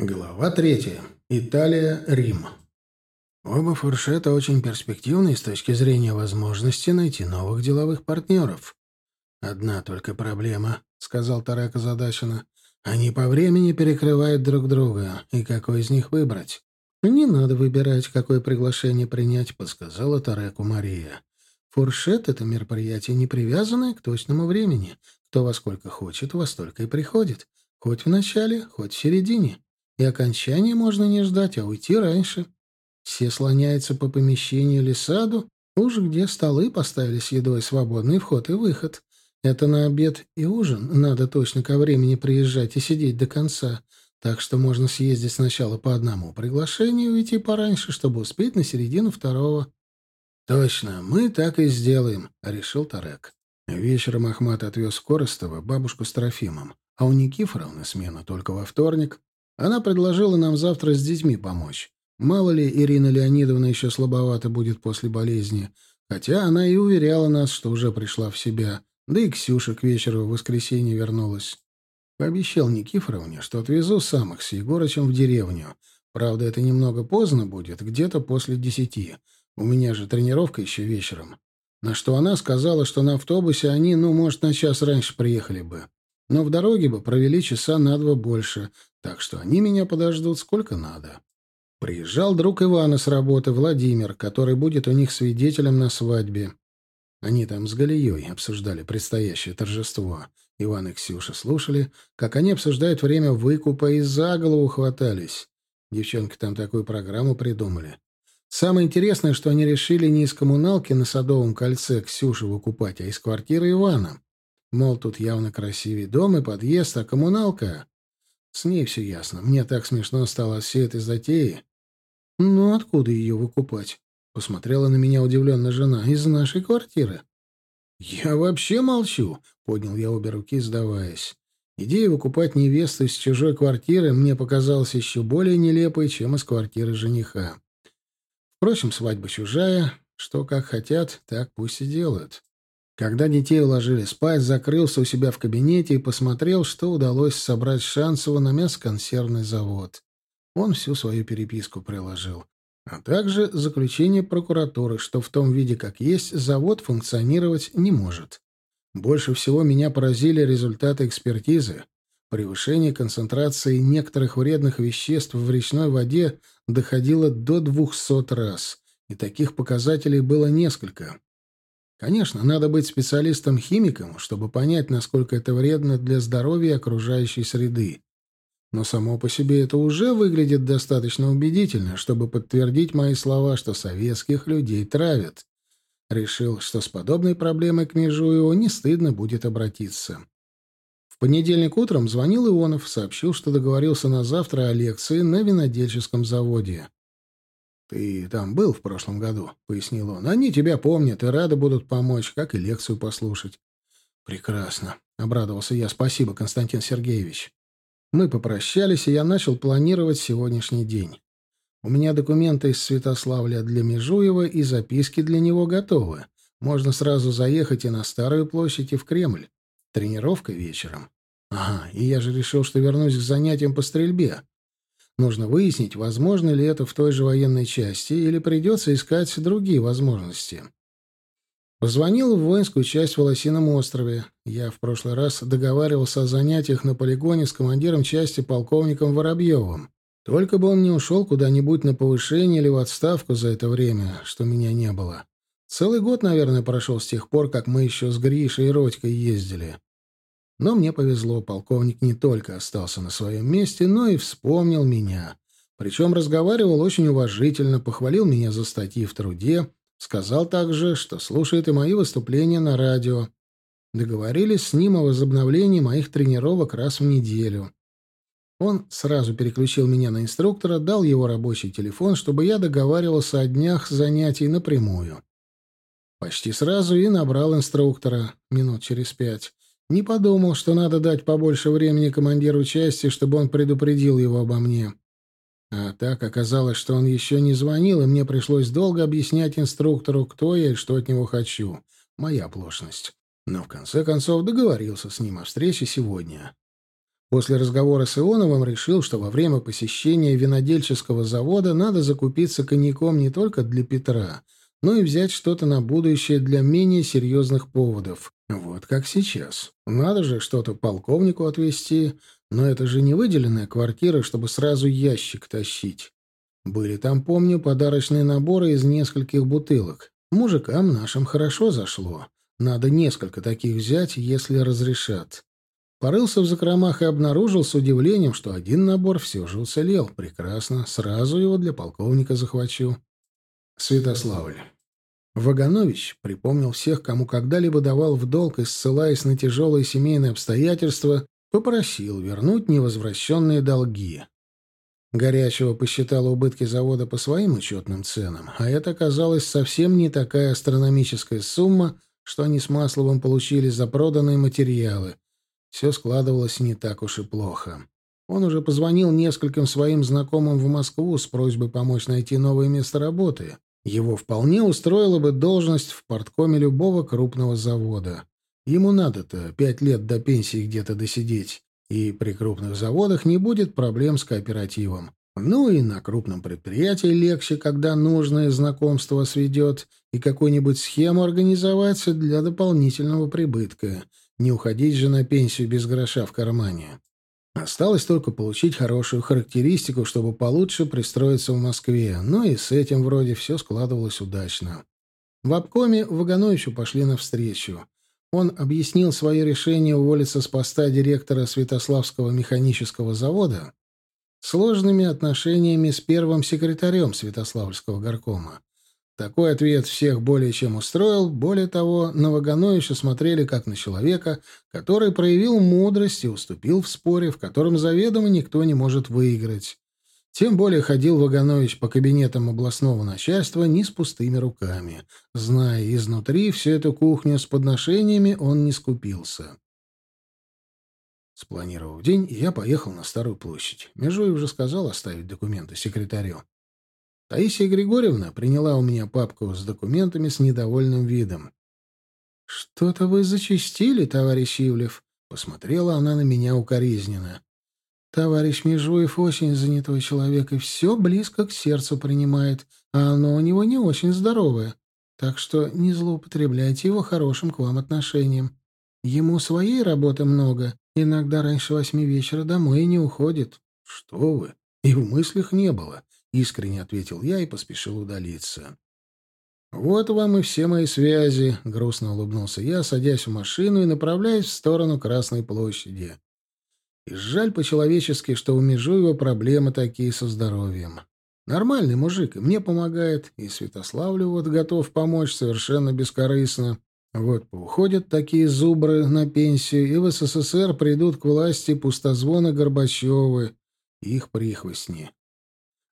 Глава третья. Италия, Рим. Оба фуршета очень перспективны с точки зрения возможности найти новых деловых партнеров. «Одна только проблема», — сказал Тарек озадаченно. «Они по времени перекрывают друг друга, и какой из них выбрать?» «Не надо выбирать, какое приглашение принять», — подсказала Тареку Мария. «Фуршет — это мероприятие, не привязанное к точному времени. Кто во сколько хочет, во столько и приходит. Хоть в начале, хоть в середине и окончания можно не ждать, а уйти раньше. Все слоняются по помещению или саду, уж где столы поставили с едой, свободный вход и выход. Это на обед и ужин, надо точно ко времени приезжать и сидеть до конца, так что можно съездить сначала по одному приглашению и уйти пораньше, чтобы успеть на середину второго. «Точно, мы так и сделаем», — решил Тарек. Вечером Ахмат отвез Коростова бабушку с Трофимом, а у Никифоровны смена только во вторник. Она предложила нам завтра с детьми помочь. Мало ли, Ирина Леонидовна еще слабовата будет после болезни, хотя она и уверяла нас, что уже пришла в себя, да и Ксюша к вечеру в воскресенье вернулась. Пообещал Никифоровне, что отвезу сам их с Егорычем в деревню. Правда, это немного поздно будет, где-то после десяти. У меня же тренировка еще вечером. На что она сказала, что на автобусе они, ну, может, на час раньше приехали бы. Но в дороге бы провели часа на два больше, так что они меня подождут сколько надо. Приезжал друг Ивана с работы, Владимир, который будет у них свидетелем на свадьбе. Они там с Галией обсуждали предстоящее торжество. Иван и Ксюша слушали, как они обсуждают время выкупа, и за голову хватались. Девчонки там такую программу придумали. Самое интересное, что они решили не из коммуналки на Садовом кольце Ксюшу выкупать, а из квартиры Ивана. Мол, тут явно красивый дом и подъезд, а коммуналка... С ней все ясно. Мне так смешно стало от всей этой затеи. Ну, откуда ее выкупать? Посмотрела на меня удивленно жена. Из нашей квартиры. Я вообще молчу, поднял я обе руки, сдаваясь. Идея выкупать невесту из чужой квартиры мне показалась еще более нелепой, чем из квартиры жениха. Впрочем, свадьба чужая, что как хотят, так пусть и делают. Когда детей уложили спать, закрылся у себя в кабинете и посмотрел, что удалось собрать Шансову на мясоконсервный завод. Он всю свою переписку приложил. А также заключение прокуратуры, что в том виде, как есть, завод функционировать не может. Больше всего меня поразили результаты экспертизы. Превышение концентрации некоторых вредных веществ в речной воде доходило до 200 раз, и таких показателей было несколько. Конечно, надо быть специалистом-химиком, чтобы понять, насколько это вредно для здоровья окружающей среды. Но само по себе это уже выглядит достаточно убедительно, чтобы подтвердить мои слова, что советских людей травят. Решил, что с подобной проблемой к Межуеву не стыдно будет обратиться. В понедельник утром звонил Ионов, сообщил, что договорился на завтра о лекции на винодельческом заводе. «Ты там был в прошлом году», — пояснил он. «Они тебя помнят и рады будут помочь, как и лекцию послушать». «Прекрасно», — обрадовался я. «Спасибо, Константин Сергеевич». Мы попрощались, и я начал планировать сегодняшний день. У меня документы из Святославля для Межуева и записки для него готовы. Можно сразу заехать и на Старую площадь, и в Кремль. Тренировка вечером. Ага, и я же решил, что вернусь к занятиям по стрельбе. Нужно выяснить, возможно ли это в той же военной части, или придется искать другие возможности. Позвонил в воинскую часть в Волосином острове. Я в прошлый раз договаривался о занятиях на полигоне с командиром части полковником Воробьевым. Только бы он не ушел куда-нибудь на повышение или в отставку за это время, что меня не было. Целый год, наверное, прошел с тех пор, как мы еще с Гришей и Родькой ездили. Но мне повезло, полковник не только остался на своем месте, но и вспомнил меня. Причем разговаривал очень уважительно, похвалил меня за статьи в труде, сказал также, что слушает и мои выступления на радио. Договорились с ним о возобновлении моих тренировок раз в неделю. Он сразу переключил меня на инструктора, дал его рабочий телефон, чтобы я договаривался о днях занятий напрямую. Почти сразу и набрал инструктора, минут через пять. Не подумал, что надо дать побольше времени командиру части, чтобы он предупредил его обо мне. А так оказалось, что он еще не звонил, и мне пришлось долго объяснять инструктору, кто я и что от него хочу. Моя оплошность. Но в конце концов договорился с ним о встрече сегодня. После разговора с Ионовым решил, что во время посещения винодельческого завода надо закупиться коньяком не только для Петра, но и взять что-то на будущее для менее серьезных поводов. Вот как сейчас. Надо же что-то полковнику отвезти, но это же не выделенная квартира, чтобы сразу ящик тащить. Были там, помню, подарочные наборы из нескольких бутылок. Мужикам нашим хорошо зашло. Надо несколько таких взять, если разрешат. Порылся в закромах и обнаружил с удивлением, что один набор все же уцелел. Прекрасно. Сразу его для полковника захвачу. Святославль. Ваганович припомнил всех, кому когда-либо давал в долг и, ссылаясь на тяжелые семейные обстоятельства, попросил вернуть невозвращенные долги. Горячего посчитал убытки завода по своим учетным ценам, а это оказалось совсем не такая астрономическая сумма, что они с Масловым получили за проданные материалы. Все складывалось не так уж и плохо. Он уже позвонил нескольким своим знакомым в Москву с просьбой помочь найти новое место работы. Его вполне устроила бы должность в порткоме любого крупного завода. Ему надо-то пять лет до пенсии где-то досидеть. И при крупных заводах не будет проблем с кооперативом. Ну и на крупном предприятии легче, когда нужное знакомство сведет и какую-нибудь схему организовать для дополнительного прибытка. Не уходить же на пенсию без гроша в кармане. Осталось только получить хорошую характеристику, чтобы получше пристроиться в Москве. Ну и с этим вроде все складывалось удачно. В обкоме Вагановичу пошли навстречу. Он объяснил свое решение уволиться с поста директора Святославского механического завода сложными отношениями с первым секретарем Святославского горкома. Такой ответ всех более чем устроил. Более того, на Вагановича смотрели как на человека, который проявил мудрость и уступил в споре, в котором заведомо никто не может выиграть. Тем более ходил Ваганович по кабинетам областного начальства не с пустыми руками. Зная изнутри всю эту кухню с подношениями, он не скупился. Спланировав день, я поехал на Старую площадь. Межуев уже сказал оставить документы секретарю. Таисия Григорьевна приняла у меня папку с документами с недовольным видом. «Что-то вы зачистили, товарищ Ивлев», — посмотрела она на меня укоризненно. Товарищ Межуев очень занятой человек и все близко к сердцу принимает, а оно у него не очень здоровое. Так что не злоупотребляйте его хорошим к вам отношением. Ему своей работы много, иногда раньше восьми вечера домой и не уходит. — Что вы? И в мыслях не было, — искренне ответил я и поспешил удалиться. «Вот вам и все мои связи», — грустно улыбнулся я, садясь в машину и направляясь в сторону Красной площади. И жаль по-человечески, что у Межуева проблемы такие со здоровьем. Нормальный мужик, и мне помогает, и Святославлю вот готов помочь совершенно бескорыстно. Вот уходят такие зубры на пенсию, и в СССР придут к власти пустозвоны Горбачевы их прихвостни.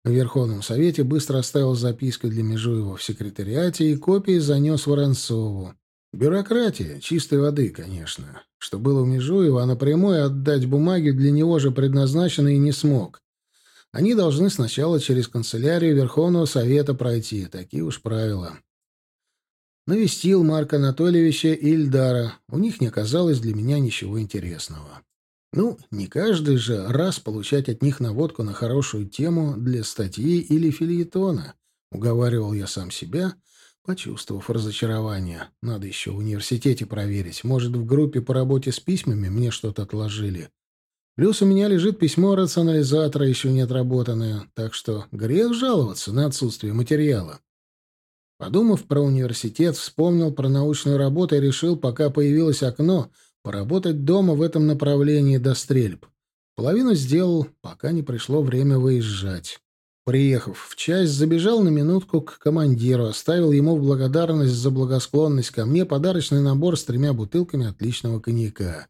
В Верховном Совете быстро оставил записку для Межуева в секретариате и копии занес Воронцову. Бюрократия, чистой воды, конечно. Что было у Межуева, а напрямую отдать бумаги для него же предназначенные не смог. Они должны сначала через канцелярию Верховного Совета пройти. Такие уж правила. Навестил Марка Анатольевича и Ильдара. У них не оказалось для меня ничего интересного. Ну, не каждый же раз получать от них наводку на хорошую тему для статьи или фильетона. Уговаривал я сам себя — Почувствовав разочарование, надо еще в университете проверить. Может, в группе по работе с письмами мне что-то отложили. Плюс у меня лежит письмо рационализатора, еще не отработанное, так что грех жаловаться на отсутствие материала. Подумав про университет, вспомнил про научную работу и решил, пока появилось окно, поработать дома в этом направлении до стрельб. Половину сделал, пока не пришло время выезжать. Приехав в часть, забежал на минутку к командиру, оставил ему в благодарность за благосклонность ко мне подарочный набор с тремя бутылками отличного коньяка.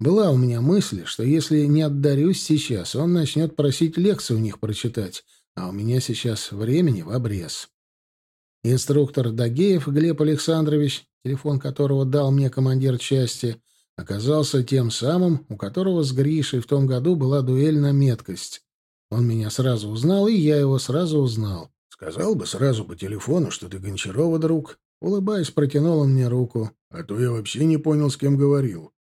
Была у меня мысль, что если не отдарюсь сейчас, он начнет просить лекции у них прочитать, а у меня сейчас времени в обрез. Инструктор Дагеев Глеб Александрович, телефон которого дал мне командир части, оказался тем самым, у которого с Гришей в том году была дуэль на меткость. Он меня сразу узнал, и я его сразу узнал. Сказал бы сразу по телефону, что ты Гончарова друг. Улыбаясь, протянул он мне руку. А то я вообще не понял, с кем говорил.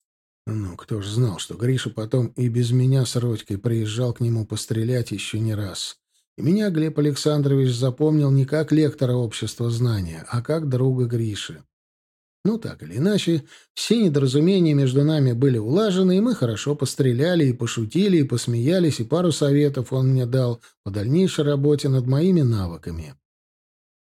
Ну, кто ж знал, что Гриша потом и без меня с Родькой приезжал к нему пострелять еще не раз. И меня Глеб Александрович запомнил не как лектора общества знания, а как друга Гриши. Ну, так или иначе, все недоразумения между нами были улажены, и мы хорошо постреляли и пошутили, и посмеялись, и пару советов он мне дал по дальнейшей работе над моими навыками.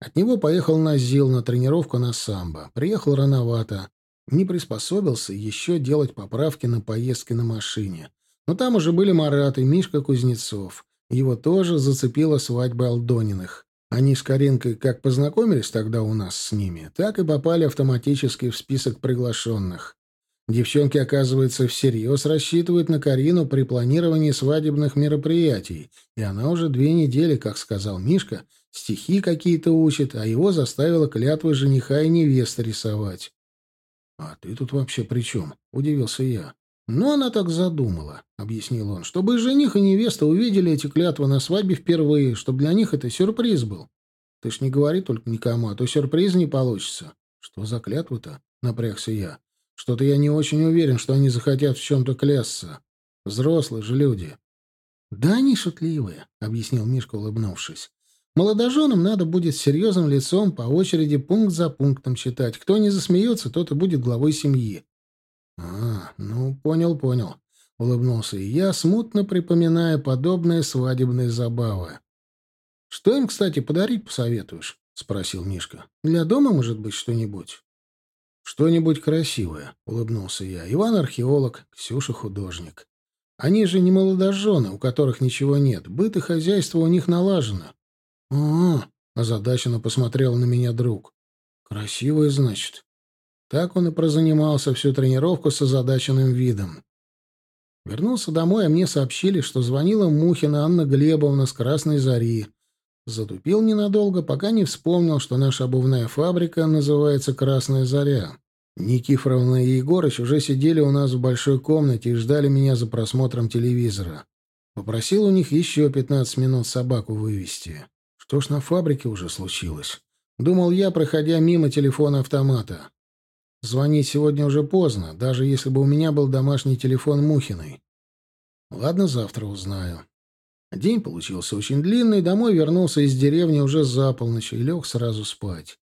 От него поехал на ЗИЛ на тренировку на самбо. Приехал рановато. Не приспособился еще делать поправки на поездки на машине. Но там уже были Марат и Мишка Кузнецов. Его тоже зацепила свадьба Алдониных. Они с Каринкой как познакомились тогда у нас с ними, так и попали автоматически в список приглашенных. Девчонки, оказывается, всерьез рассчитывают на Карину при планировании свадебных мероприятий, и она уже две недели, как сказал Мишка, стихи какие-то учит, а его заставила клятвы жениха и невесты рисовать. — А ты тут вообще при чем? — удивился я. «Ну, она так задумала», — объяснил он, — «чтобы и жених, и невеста увидели эти клятвы на свадьбе впервые, чтобы для них это сюрприз был. Ты ж не говори только никому, а то сюрприз не получится». «Что за клятвы-то?» — напрягся я. «Что-то я не очень уверен, что они захотят в чем-то клясться. Взрослые же люди». «Да они шутливые», — объяснил Мишка, улыбнувшись. «Молодоженам надо будет серьезным лицом по очереди пункт за пунктом читать. Кто не засмеется, тот и будет главой семьи. «А, ну, понял, понял», — улыбнулся я, смутно припоминая подобные свадебные забавы. «Что им, кстати, подарить посоветуешь?» — спросил Мишка. «Для дома, может быть, что-нибудь?» «Что-нибудь красивое», — улыбнулся я. «Иван — археолог, Ксюша — художник. Они же не молодожены, у которых ничего нет. Быт и хозяйство у них налажено». «А, — озадаченно посмотрел на меня друг. «Красивое, значит?» Так он и прозанимался всю тренировку с озадаченным видом. Вернулся домой, а мне сообщили, что звонила Мухина Анна Глебовна с Красной Зари. Затупил ненадолго, пока не вспомнил, что наша обувная фабрика называется «Красная Заря». Никифоровна и Егорыч уже сидели у нас в большой комнате и ждали меня за просмотром телевизора. Попросил у них еще 15 минут собаку вывести. Что ж на фабрике уже случилось? Думал я, проходя мимо телефона автомата. Звонить сегодня уже поздно, даже если бы у меня был домашний телефон Мухиной. Ладно, завтра узнаю. День получился очень длинный, домой вернулся из деревни уже за полночь и лег сразу спать.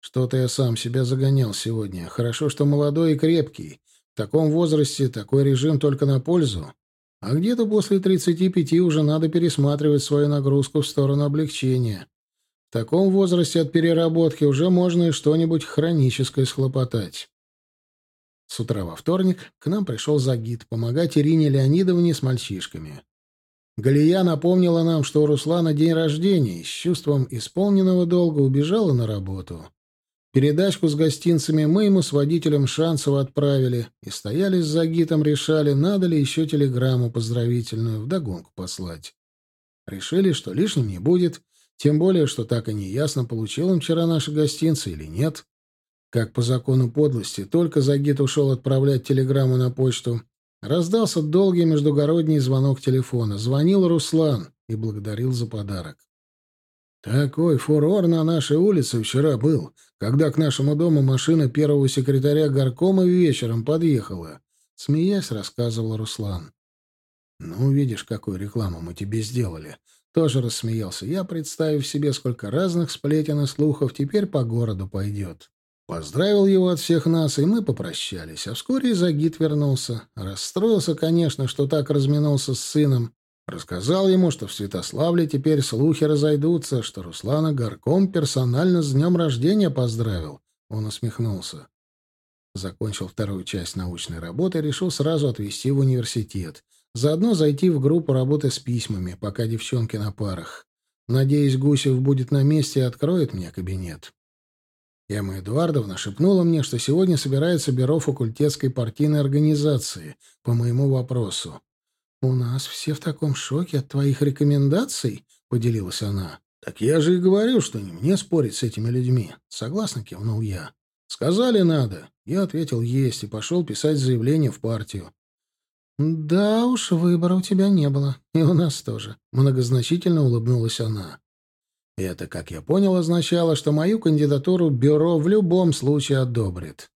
Что-то я сам себя загонял сегодня. Хорошо, что молодой и крепкий. В таком возрасте такой режим только на пользу. А где-то после 35 уже надо пересматривать свою нагрузку в сторону облегчения. В таком возрасте от переработки уже можно и что-нибудь хроническое схлопотать. С утра во вторник к нам пришел Загид помогать Ирине Леонидовне с мальчишками. Галия напомнила нам, что у Руслана день рождения, и с чувством исполненного долга убежала на работу. Передачку с гостинцами мы ему с водителем Шансова отправили и стояли с Загитом, решали, надо ли еще телеграмму поздравительную вдогонку послать. Решили, что лишним не будет, тем более, что так и не ясно, получил он вчера наши гостинцы или нет. Как по закону подлости, только Загид ушел отправлять телеграмму на почту, раздался долгий междугородний звонок телефона. Звонил Руслан и благодарил за подарок. Такой фурор на нашей улице вчера был, когда к нашему дому машина первого секретаря горкома вечером подъехала. Смеясь, рассказывал Руслан. «Ну, видишь, какую рекламу мы тебе сделали. Тоже рассмеялся я, представив себе, сколько разных сплетен и слухов теперь по городу пойдет. Поздравил его от всех нас, и мы попрощались. А вскоре и Загид вернулся. Расстроился, конечно, что так разминулся с сыном. Рассказал ему, что в Святославле теперь слухи разойдутся, что Руслана Горком персонально с днем рождения поздравил. Он усмехнулся. Закончил вторую часть научной работы и решил сразу отвезти в университет. Заодно зайти в группу работы с письмами, пока девчонки на парах. Надеюсь, Гусев будет на месте и откроет мне кабинет. Эмма Эдуардовна шепнула мне, что сегодня собирается бюро факультетской партийной организации по моему вопросу. «У нас все в таком шоке от твоих рекомендаций», — поделилась она. «Так я же и говорю, что не мне спорить с этими людьми». Согласно кивнул я. «Сказали надо». Я ответил «есть» и пошел писать заявление в партию. «Да уж, выбора у тебя не было. И у нас тоже», — многозначительно улыбнулась она. Это, как я понял, означало, что мою кандидатуру бюро в любом случае одобрит.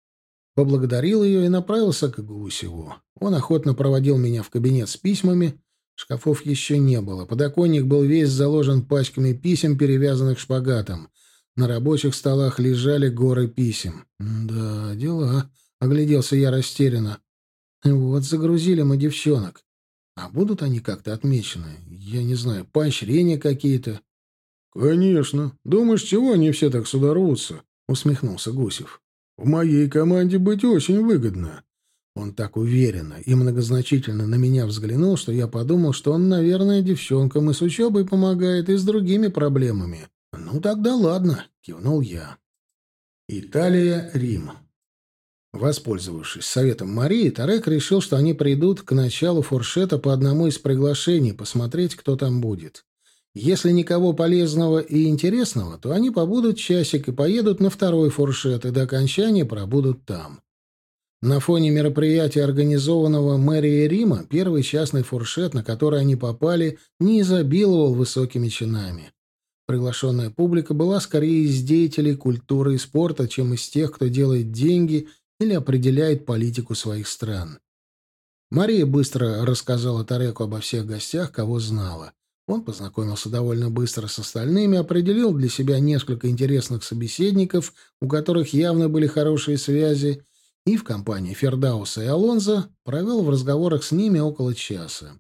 Поблагодарил ее и направился к Гусеву. Он охотно проводил меня в кабинет с письмами. Шкафов еще не было. Подоконник был весь заложен пачками писем, перевязанных шпагатом. На рабочих столах лежали горы писем. «Да, дела», — огляделся я растерянно. «Вот загрузили мы девчонок. А будут они как-то отмечены? Я не знаю, поощрения какие-то?» «Конечно. Думаешь, чего они все так сюда рвутся?» — усмехнулся Гусев. «В моей команде быть очень выгодно». Он так уверенно и многозначительно на меня взглянул, что я подумал, что он, наверное, девчонкам и с учебой помогает, и с другими проблемами. «Ну тогда ладно», — кивнул я. Италия, Рим. Воспользовавшись советом Марии, Тарек решил, что они придут к началу фуршета по одному из приглашений, посмотреть, кто там будет. Если никого полезного и интересного, то они побудут часик и поедут на второй фуршет, и до окончания пробудут там. На фоне мероприятия, организованного мэрией Рима, первый частный фуршет, на который они попали, не изобиловал высокими чинами. Приглашенная публика была скорее из деятелей культуры и спорта, чем из тех, кто делает деньги или определяет политику своих стран. Мария быстро рассказала Тареку обо всех гостях, кого знала. Он познакомился довольно быстро с остальными, определил для себя несколько интересных собеседников, у которых явно были хорошие связи, и в компании Фердауса и Алонзо провел в разговорах с ними около часа.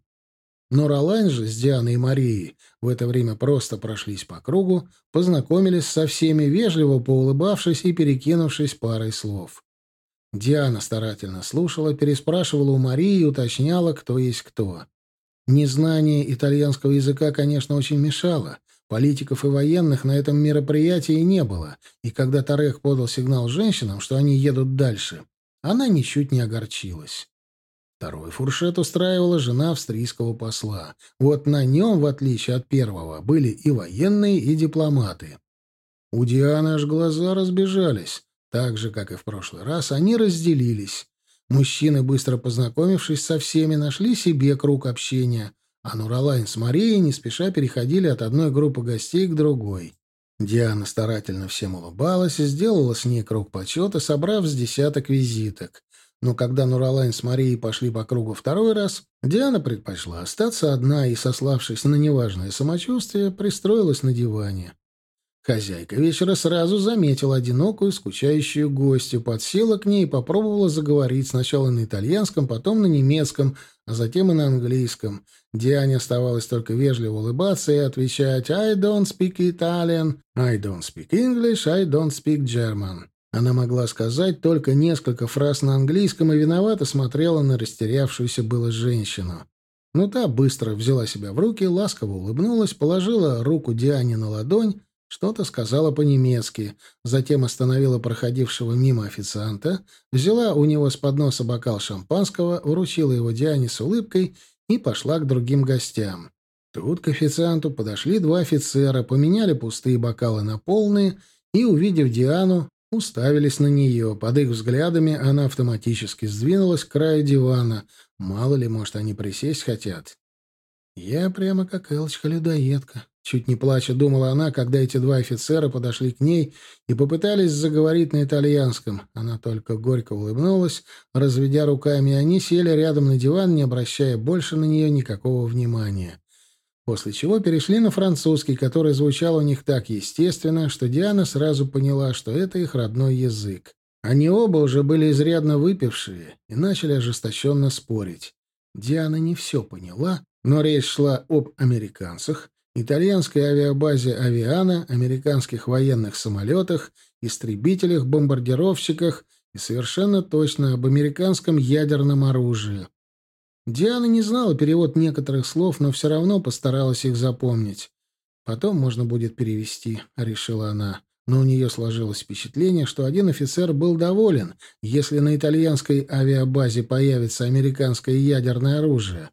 Но Ролайн же с Дианой и Марией в это время просто прошлись по кругу, познакомились со всеми, вежливо поулыбавшись и перекинувшись парой слов. Диана старательно слушала, переспрашивала у Марии и уточняла, кто есть кто. Незнание итальянского языка, конечно, очень мешало. Политиков и военных на этом мероприятии не было, и когда Тарех подал сигнал женщинам, что они едут дальше, она ничуть не огорчилась. Второй фуршет устраивала жена австрийского посла. Вот на нем, в отличие от первого, были и военные, и дипломаты. У Дианы аж глаза разбежались. Так же, как и в прошлый раз, они разделились. Мужчины, быстро познакомившись со всеми, нашли себе круг общения, а Нуралайн с Марией не спеша переходили от одной группы гостей к другой. Диана старательно всем улыбалась и сделала с ней круг почета, собрав с десяток визиток. Но когда Нуралайн с Марией пошли по кругу второй раз, Диана предпочла остаться одна и, сославшись на неважное самочувствие, пристроилась на диване. Хозяйка вечера сразу заметила одинокую, скучающую гостью, подсела к ней и попробовала заговорить сначала на итальянском, потом на немецком, а затем и на английском. Диане оставалось только вежливо улыбаться и отвечать «I don't speak Italian», «I don't speak English», «I don't speak German». Она могла сказать только несколько фраз на английском и виновато смотрела на растерявшуюся было женщину. Но та быстро взяла себя в руки, ласково улыбнулась, положила руку Диане на ладонь что-то сказала по-немецки, затем остановила проходившего мимо официанта, взяла у него с подноса бокал шампанского, вручила его Диане с улыбкой и пошла к другим гостям. Тут к официанту подошли два офицера, поменяли пустые бокалы на полные и, увидев Диану, уставились на нее. Под их взглядами она автоматически сдвинулась к краю дивана. Мало ли, может, они присесть хотят. Я прямо как Элочка-людоедка. Чуть не плача думала она, когда эти два офицера подошли к ней и попытались заговорить на итальянском. Она только горько улыбнулась, разведя руками, и они сели рядом на диван, не обращая больше на нее никакого внимания. После чего перешли на французский, который звучал у них так естественно, что Диана сразу поняла, что это их родной язык. Они оба уже были изрядно выпившие и начали ожесточенно спорить. Диана не все поняла, но речь шла об американцах, итальянской авиабазе «Авиана», американских военных самолетах, истребителях, бомбардировщиках и совершенно точно об американском ядерном оружии. Диана не знала перевод некоторых слов, но все равно постаралась их запомнить. Потом можно будет перевести, решила она. Но у нее сложилось впечатление, что один офицер был доволен, если на итальянской авиабазе появится американское ядерное оружие,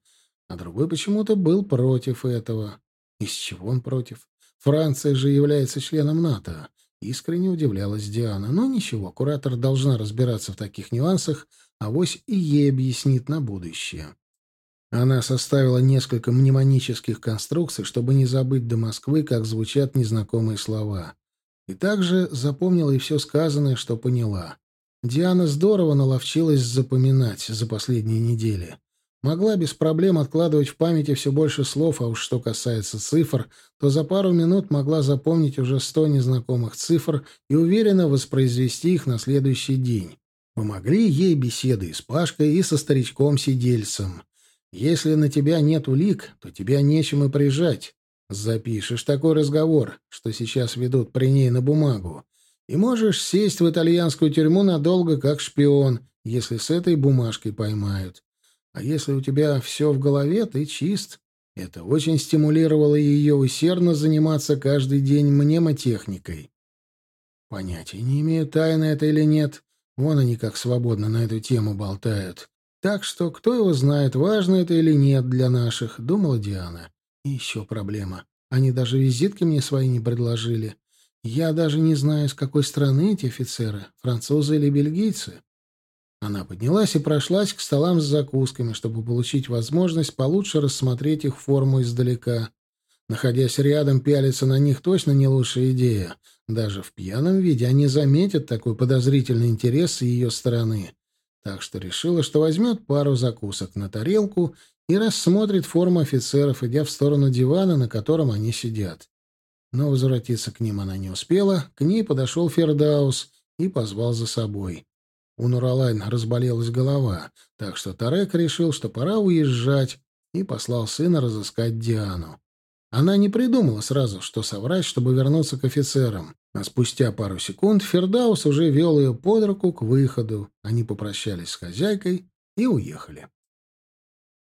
а другой почему-то был против этого. Из чего он против? Франция же является членом НАТО. Искренне удивлялась Диана. Но ничего, куратор должна разбираться в таких нюансах, а вось и ей объяснит на будущее. Она составила несколько мнемонических конструкций, чтобы не забыть до Москвы, как звучат незнакомые слова. И также запомнила и все сказанное, что поняла. Диана здорово наловчилась запоминать за последние недели. Могла без проблем откладывать в памяти все больше слов, а уж что касается цифр, то за пару минут могла запомнить уже сто незнакомых цифр и уверенно воспроизвести их на следующий день. Помогли ей беседы с Пашкой, и со старичком-сидельцем. Если на тебя нет улик, то тебя нечем и прижать. Запишешь такой разговор, что сейчас ведут при ней на бумагу, и можешь сесть в итальянскую тюрьму надолго, как шпион, если с этой бумажкой поймают. А если у тебя все в голове, ты чист. Это очень стимулировало ее усердно заниматься каждый день мнемотехникой. Понятия не имею, тайна это или нет. Вон они как свободно на эту тему болтают. Так что кто его знает, важно это или нет для наших, думала Диана. И еще проблема. Они даже визитки мне свои не предложили. Я даже не знаю, с какой страны эти офицеры, французы или бельгийцы. Она поднялась и прошлась к столам с закусками, чтобы получить возможность получше рассмотреть их форму издалека. Находясь рядом, пялиться на них точно не лучшая идея. Даже в пьяном виде они заметят такой подозрительный интерес с ее стороны. Так что решила, что возьмет пару закусок на тарелку и рассмотрит форму офицеров, идя в сторону дивана, на котором они сидят. Но возвратиться к ним она не успела. К ней подошел Фердаус и позвал за собой. У Нуралайн разболелась голова, так что Тарек решил, что пора уезжать, и послал сына разыскать Диану. Она не придумала сразу, что соврать, чтобы вернуться к офицерам. А спустя пару секунд Фердаус уже вел ее под руку к выходу. Они попрощались с хозяйкой и уехали.